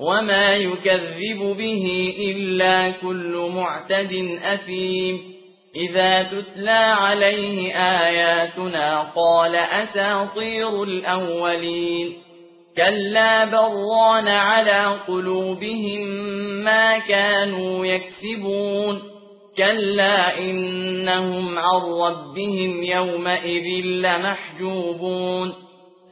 وما يكذب به إلا كل معتد أثيم إذا تتلى عليه آياتنا قال أساطير الأولين كلا بران على قلوبهم ما كانوا يكسبون كلا إنهم عن ربهم يومئذ لمحجوبون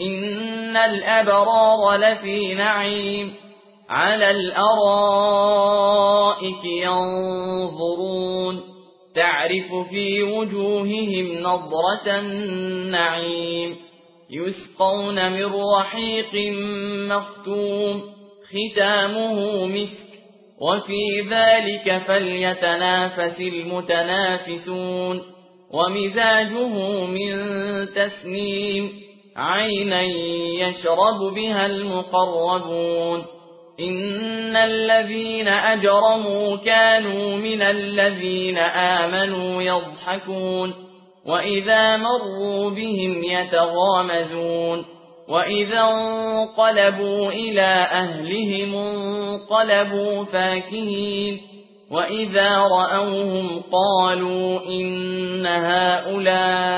إن الأبرار لفي نعيم على الأرائك ينظرون تعرف في وجوههم نظرة النعيم يسقون من رحيق مختوم ختامه مسك وفي ذلك فليتنافس المتنافسون ومزاجه من تسنيم عينا يشرب بها المقربون. إن الذين أجرموا كانوا من الذين آمنوا يضحكون. وإذا مروا بهم يتغامزون. وإذا انقلبوا إلى أهلهم انقلبوا فاكهين. وإذا رأوهم قالوا إن هؤلاء